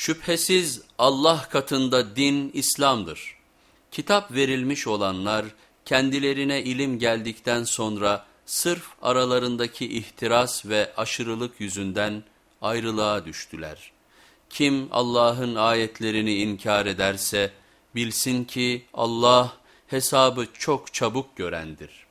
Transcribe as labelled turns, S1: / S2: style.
S1: Şüphesiz Allah katında din İslam'dır. Kitap verilmiş olanlar kendilerine ilim geldikten sonra sırf aralarındaki ihtiras ve aşırılık yüzünden ayrılığa düştüler. Kim Allah'ın ayetlerini inkar ederse bilsin ki Allah hesabı çok çabuk görendir.''